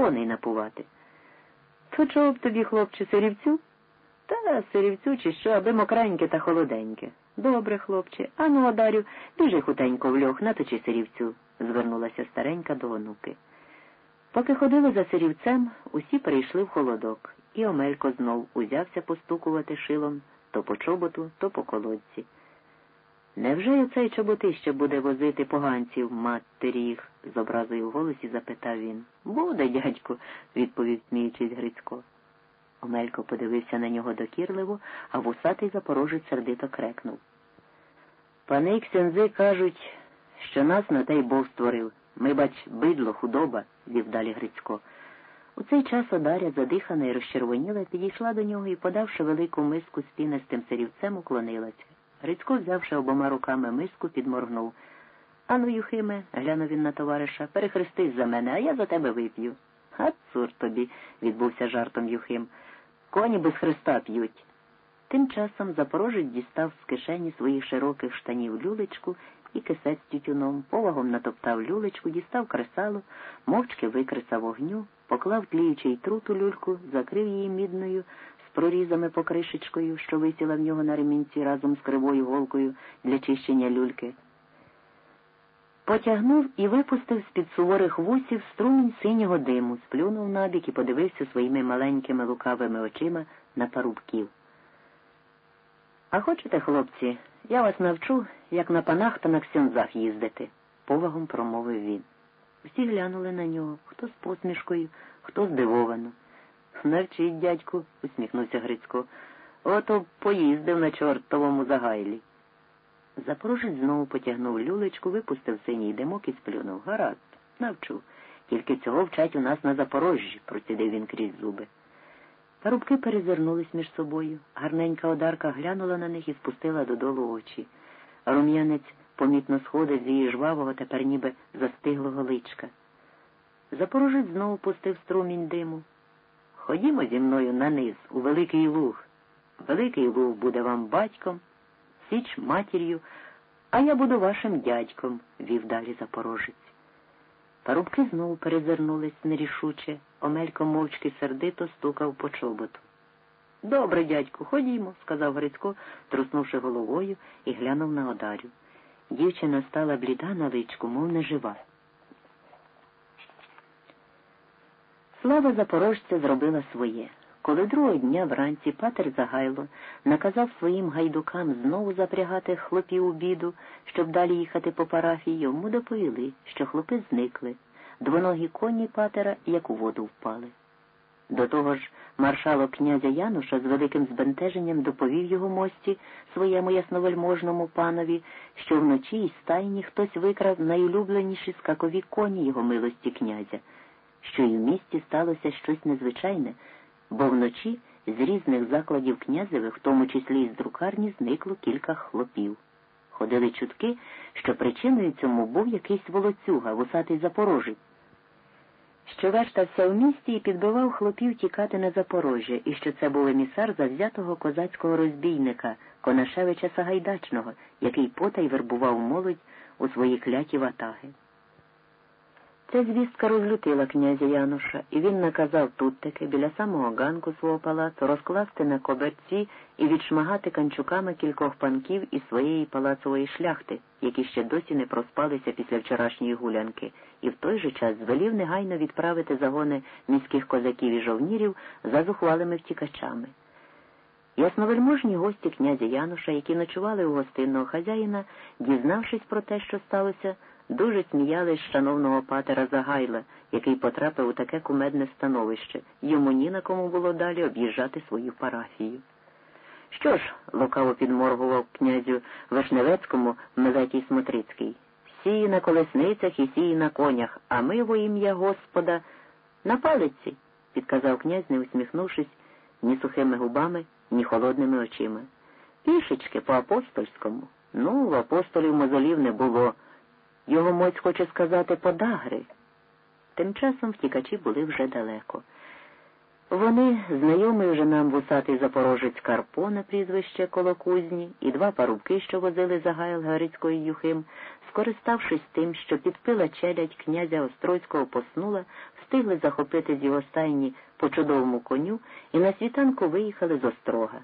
коней напувати. То чого б тобі, хлопче, сирівцю? Та сирівцю чи що, аби мокреньке та холоденьке. Добре, хлопче, ану, Одарю, біжи хутенько в льох, наточи сирівцю, звернулася старенька до онуки. Поки ходили за сирівцем, усі перейшли в холодок, і Омелько знов узявся постукувати шилом то по чоботу, то по колодці. Невже й оцей чоботище буде возити поганців матері їх? з образою в голосі запитав він. Буде, дядьку, відповів сміючись Грицько. Омелько подивився на нього докірливо, а вусатий запорожець сердито крекнув. Пани ксензи кажуть, що нас на те Бог створив. Ми, бач, бидло, худоба, вів далі Грицько. У цей час Одаря, задихана і розчервоніла, підійшла до нього і, подавши велику миску з пінистим сирівцем, уклонилася. Грицько, взявши обома руками миску, підморгнув. Ану, Юхиме, глянув він на товариша, перехрестись за мене, а я за тебе вип'ю. А цур тобі, відбувся жартом Юхим. Коні без хреста п'ють. Тим часом запорожець дістав з кишені своїх широких штанів люлечку і кисець тютюном, повагом натоптав люлечку, дістав кресало, мовчки викресав вогню, поклав тліючий трут у люльку, закрив її мідною з прорізами покришечкою, що висіла в нього на ремінці разом з кривою голкою для чищення люльки. Потягнув і випустив з-під суворих вусів струмінь синього диму, сплюнув набік і подивився своїми маленькими лукавими очима на парубків. А хочете, хлопці, я вас навчу, як на панах та на ксьонзах їздити, повагом промовив він. Всі глянули на нього, хто з посмішкою, хто здивовано. Навчіть, дядьку, усміхнувся Грицько. Ото поїздив на чортовому загайлі. Запорожець знову потягнув люлечку, випустив синій димок і сплюнув. Гаразд, навчу. Тільки цього вчать у нас на Запорожжі, процідив він крізь зуби. Парубки перезирнулись між собою. Гарненька одарка глянула на них і спустила додолу очі. Рум'янець помітно сходив з її жвавого, тепер ніби застиглого личка. Запорожець знову пустив струмінь диму. Ходімо зі мною на низ, у Великий Луг. Великий Луг буде вам батьком, січ матір'ю, а я буду вашим дядьком, вів далі Запорожець. Парубки знову перезирнулись нерішуче, Омелько мовчки сердито стукав по чоботу. Добре, дядьку, ходімо, сказав Грицько, труснувши головою і глянув на Одарю. Дівчина стала бліда на личку, мов нежива. Слава запорожця зробила своє. Коли другого дня вранці патер Загайло наказав своїм гайдукам знову запрягати хлопів у біду, щоб далі їхати по парафії, йому доповіли, що хлопи зникли, двоногі коні патера, як у воду впали. До того ж, маршалок князя Януша з великим збентеженням доповів його мості своєму ясновельможному панові, що вночі із стайні хтось викрав найулюбленіші скакові коні його милості князя, що і в місті сталося щось незвичайне, бо вночі з різних закладів князевих, в тому числі і з друкарні, зникло кілька хлопів. Ходили чутки, що причиною цьому був якийсь волоцюга, вусатий запорожець що вештався в місті і підбивав хлопів тікати на Запорожжя, і що це був емісар завзятого козацького розбійника Конашевича Сагайдачного, який потай вербував молодь у свої кляті ватаги. Ця звістка розлютила князя Януша, і він наказав тут таки біля самого ганку свого палацу розкласти на коберці і відшмагати канчуками кількох панків із своєї палацової шляхти, які ще досі не проспалися після вчорашньої гулянки, і в той же час звелів негайно відправити загони міських козаків і жовнірів за зухвалими втікачами. Ясновельможні гості князя Януша, які ночували у гостинного хазяїна, дізнавшись про те, що сталося, дуже сміялись шановного патера Загайла, який потрапив у таке кумедне становище, йому ні на кому було далі об'їжджати свою парафію. Що ж, лукаво підморгував князю Вишневецькому Мелетій Смотрицький, сії на колесницях і сії на конях, а ми во ім'я Господа на палиці, підказав князь, не усміхнувшись ні сухими губами, ні холодними очима. Пішечки по апостольському. Ну, в апостолів мозолів не було. Його моць хоче сказати подагри. Тим часом втікачі були вже далеко. Вони, знайомий вже нам вусатий запорожець Карпо на прізвище Колокузні, і два парубки, що возили за Гайл Гарицької Юхим, скориставшись тим, що підпила челядь князя Острозького поснула, встигли захопити з його стайні по чудовому коню і на світанку виїхали з острога.